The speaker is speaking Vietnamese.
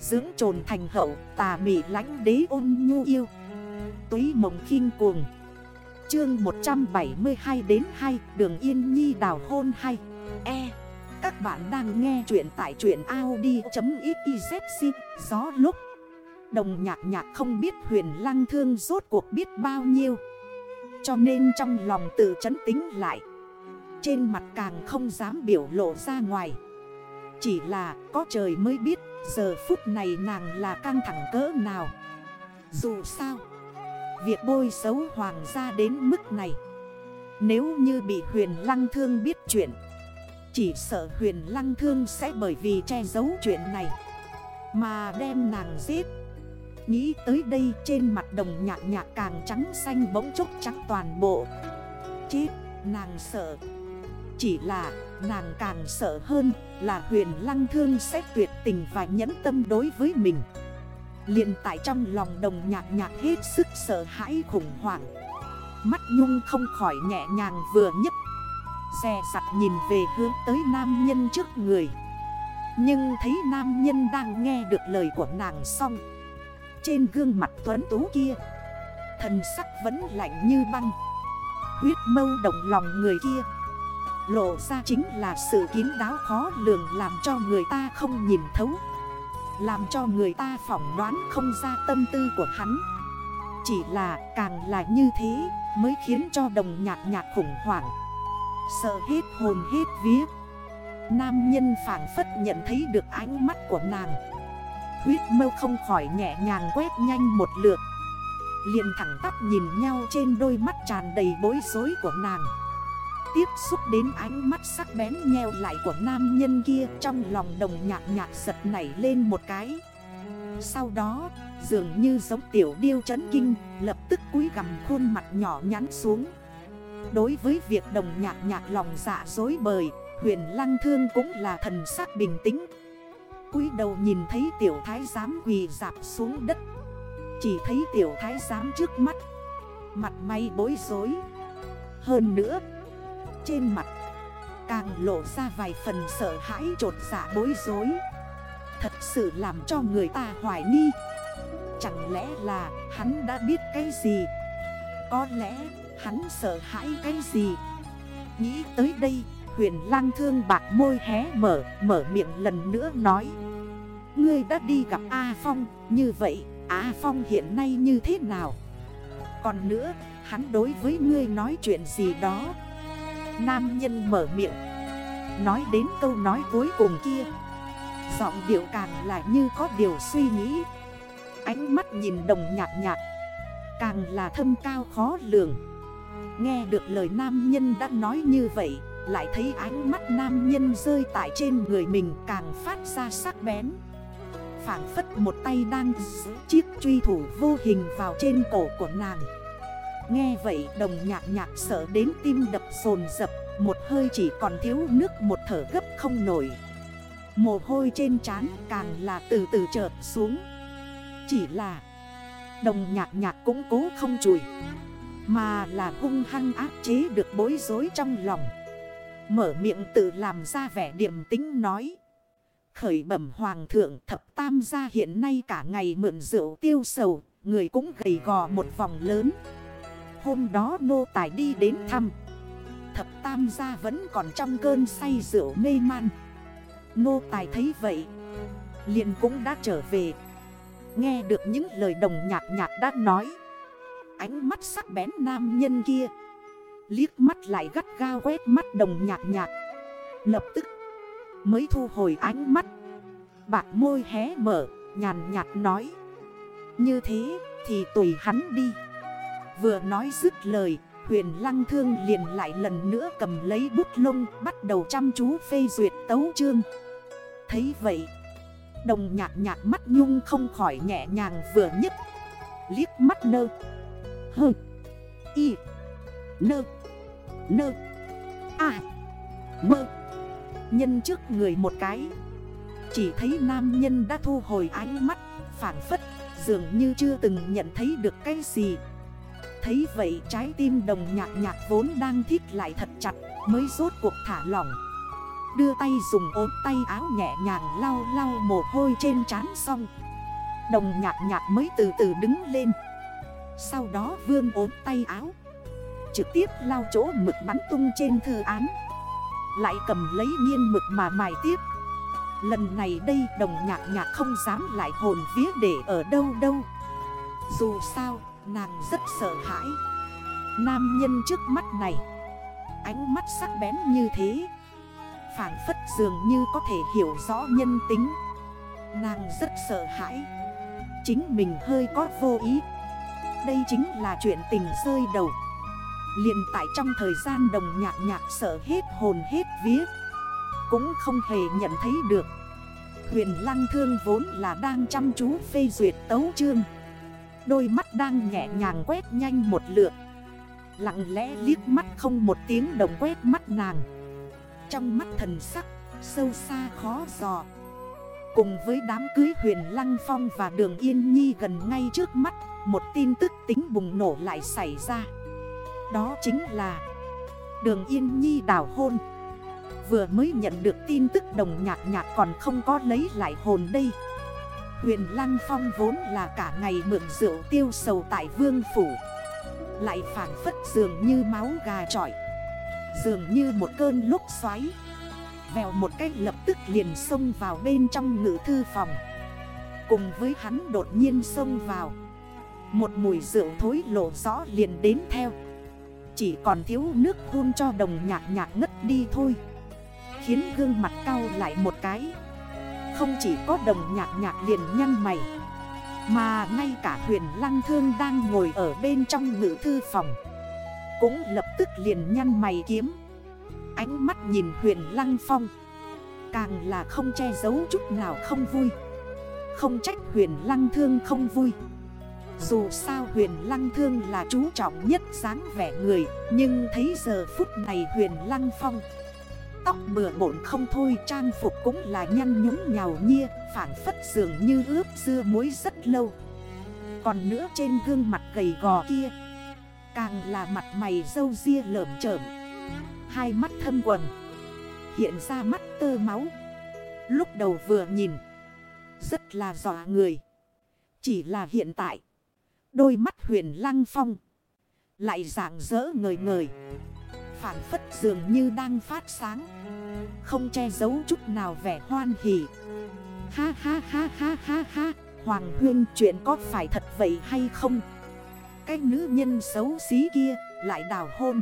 Dưỡng trồn thành hậu, tà mị lánh đế ôn nhu yêu. Túy mộng khinh cuồng. Chương 172 đến 2 Đường Yên Nhi đào hôn hay E. Các bạn đang nghe chuyện tại truyện Audi.xyz Gió lúc. Đồng nhạc nhạc không biết huyền lăng thương rốt cuộc biết bao nhiêu. Cho nên trong lòng tự chấn tính lại. Trên mặt càng không dám biểu lộ ra ngoài. Chỉ là có trời mới biết. Giờ phút này nàng là căng thẳng cỡ nào? Dù sao, Việc bôi xấu hoàng gia đến mức này, Nếu như bị huyền lăng thương biết chuyện, Chỉ sợ huyền lăng thương sẽ bởi vì che giấu chuyện này Mà đem nàng giết. Nghĩ tới đây trên mặt đồng nhạc nhạc càng trắng xanh bỗng chốc trắng toàn bộ. Chết, nàng sợ. Chỉ là nàng càng sợ hơn là huyền lăng thương sẽ tuyệt tình và nhẫn tâm đối với mình. Liền tại trong lòng đồng nhạc nhạc hết sức sợ hãi khủng hoảng. Mắt nhung không khỏi nhẹ nhàng vừa nhấp Xe sặt nhìn về hướng tới nam nhân trước người. Nhưng thấy nam nhân đang nghe được lời của nàng xong. Trên gương mặt tuấn tú kia, Thần sắc vẫn lạnh như băng. Huyết mâu động lòng người kia. Lộ ra chính là sự kín đáo khó lường làm cho người ta không nhìn thấu, làm cho người ta phỏng đoán không ra tâm tư của hắn. Chỉ là càng là như thế mới khiến cho đồng nhạc nhạc khủng hoảng, Sợ hết hồn hết vía. Nam nhân phản phất nhận thấy được ánh mắt của nàng, Huyết mâu không khỏi nhẹ nhàng quét nhanh một lượt, liền thẳng tắp nhìn nhau trên đôi mắt tràn đầy bối rối của nàng. Tiếp xúc đến ánh mắt sắc bén nheo lại của nam nhân kia, Trong lòng đồng nhạc nhạc giật nảy lên một cái. Sau đó, dường như giống tiểu điêu chấn kinh, Lập tức cúi gầm khuôn mặt nhỏ nhắn xuống. Đối với việc đồng nhạc nhạc lòng dạ dối bời, Huyền lăng thương cũng là thần sắc bình tĩnh. Cúi đầu nhìn thấy tiểu thái giám quỳ dạp xuống đất. Chỉ thấy tiểu thái giám trước mắt. Mặt may bối rối. Hơn nữa trên mặt. Càng lộ ra vài phần sợ hãi trột dạ bối rối. Thật sự làm cho người ta hoài nghi. Chẳng lẽ là hắn đã biết cái gì? Có lẽ hắn sợ hãi cái gì? Nghĩ tới đây, huyền lang thương bạc môi hé mở Mở miệng lần nữa nói. Ngươi đã đi gặp A Phong, Như vậy, A Phong hiện nay như thế nào? Còn nữa, hắn đối với ngươi nói chuyện gì đó Nam nhân mở miệng. Nói đến câu nói cuối cùng kia. Giọng điệu càng là như có điều suy nghĩ. Ánh mắt nhìn đồng nhạt nhạt. Càng là thâm cao khó lường. Nghe được lời nam nhân đã nói như vậy, Lại thấy ánh mắt nam nhân rơi tại trên người mình càng phát ra sắc bén. Phản phất một tay đang giữ chiếc truy thủ vô hình vào trên cổ của nàng. Nghe vậy, đồng nhạc nhạc sợ đến tim đập sồn dập Một hơi chỉ còn thiếu nước, một thở gấp không nổi. Mồ hôi trên trán càng là từ từ chợt xuống. Chỉ là, đồng nhạc nhạc cũng cố không chùi, Mà là hung hăng áp chế được bối rối trong lòng. Mở miệng tự làm ra vẻ điểm tính nói, Khởi bẩm hoàng thượng, thập tam gia hiện nay cả ngày mượn rượu tiêu sầu, Người cũng gầy gò một vòng lớn. Hôm đó nô tài đi đến thăm. Thập tam gia vẫn còn trong cơn say rượu mê man. Nô tài thấy vậy, liền cũng đã trở về. Nghe được những lời đồng nhạc nhạc đã nói, Ánh mắt sắc bén nam nhân kia, Liếc mắt lại gắt gao quét mắt đồng nhạc nhạc. Lập tức, mới thu hồi ánh mắt. Bạc môi hé mở, nhàn nhạt nói, Như thế thì tùy hắn đi. Vừa nói dứt lời, Huyền lăng thương liền lại lần nữa cầm lấy bút lông, Bắt đầu chăm chú phê duyệt tấu chương. Thấy vậy, Đồng nhạc nhạc mắt nhung không khỏi nhẹ nhàng vừa nhất Liếc mắt nơ. Hơ Y, Nơ Nơ À Mơ. Nhân trước người một cái, Chỉ thấy nam nhân đã thu hồi ánh mắt Phản phất Dường như chưa từng nhận thấy được cái gì. Thấy vậy trái tim đồng nhạc nhạc vốn đang thít lại thật chặt, Mới rốt cuộc thả lỏng. Đưa tay dùng ốm tay áo nhẹ nhàng lau lau mồ hôi trên trán xong. Đồng nhạc nhạc mới từ từ đứng lên. Sau đó vương ốm tay áo. Trực tiếp lao chỗ mực bắn tung trên thư án. Lại cầm lấy nhiên mực mà mài tiếp. Lần này đây đồng nhạc nhạc không dám lại hồn vía để ở đâu đâu. Dù sao nàng rất sợ hãi. Nam nhân trước mắt này, Ánh mắt sắc bén như thế Phản phất dường như có thể hiểu rõ nhân tính. Nàng rất sợ hãi. Chính mình hơi có vô ý. Đây chính là chuyện tình rơi đầu. Liền tại trong thời gian đồng nhạc nhạc sợ hết hồn hết vía, Cũng không hề nhận thấy được. Huyền lăng thương vốn là đang chăm chú phê duyệt tấu chương. Đôi mắt đang nhẹ nhàng quét nhanh một lượt. Lặng lẽ liếc mắt không một tiếng đồng quét mắt nàng. Trong mắt thần sắc, sâu xa khó dò. Cùng với đám cưới huyền Lăng Phong và đường Yên Nhi gần ngay trước mắt, Một tin tức tính bùng nổ lại xảy ra. Đó chính là Đường Yên Nhi đảo hôn. Vừa mới nhận được tin tức đồng nhạc nhạc còn không có lấy lại hồn đây. Huyền Lăng Phong vốn là cả ngày mượn rượu tiêu sầu tại vương phủ. Lại phản phất dường như máu gà trọi. Dường như một cơn lúc xoáy. Vèo một cách lập tức liền xông vào bên trong ngữ thư phòng. Cùng với hắn đột nhiên xông vào. Một mùi rượu thối lộ rõ liền đến theo. Chỉ còn thiếu nước hôn cho đồng nhạc nhạc ngất đi thôi. Khiến gương mặt cao lại một cái. Không chỉ có đồng nhạc nhạc liền nhăn mày, Mà ngay cả huyền lăng thương đang ngồi ở bên trong ngữ thư phòng, Cũng lập tức liền nhăn mày kiếm. Ánh mắt nhìn huyền lăng phong, Càng là không che giấu chút nào không vui. Không trách huyền lăng thương không vui. Dù sao huyền lăng thương là chú trọng nhất dáng vẻ người, Nhưng thấy giờ phút này huyền lăng phong Tóc bừa bộn không thôi, trang phục cũng là nhăn nhúng nhào nhia Phản phất dường như ướp dưa muối rất lâu. Còn nữa trên gương mặt gầy gò kia, Càng là mặt mày dâu ria lởm chởm. Hai mắt thâm quần Hiện ra mắt tơ máu. Lúc đầu vừa nhìn, Rất là dọa người. Chỉ là hiện tại, Đôi mắt huyền lăng phong, Lại dạng dỡ ngời ngời. Phản phất dường như đang phát sáng. Không che giấu chút nào vẻ hoan hỉ. Ha ha ha ha ha ha, Hoàng Hương, chuyện có phải thật vậy hay không? Cái nữ nhân xấu xí kia lại đào hôn.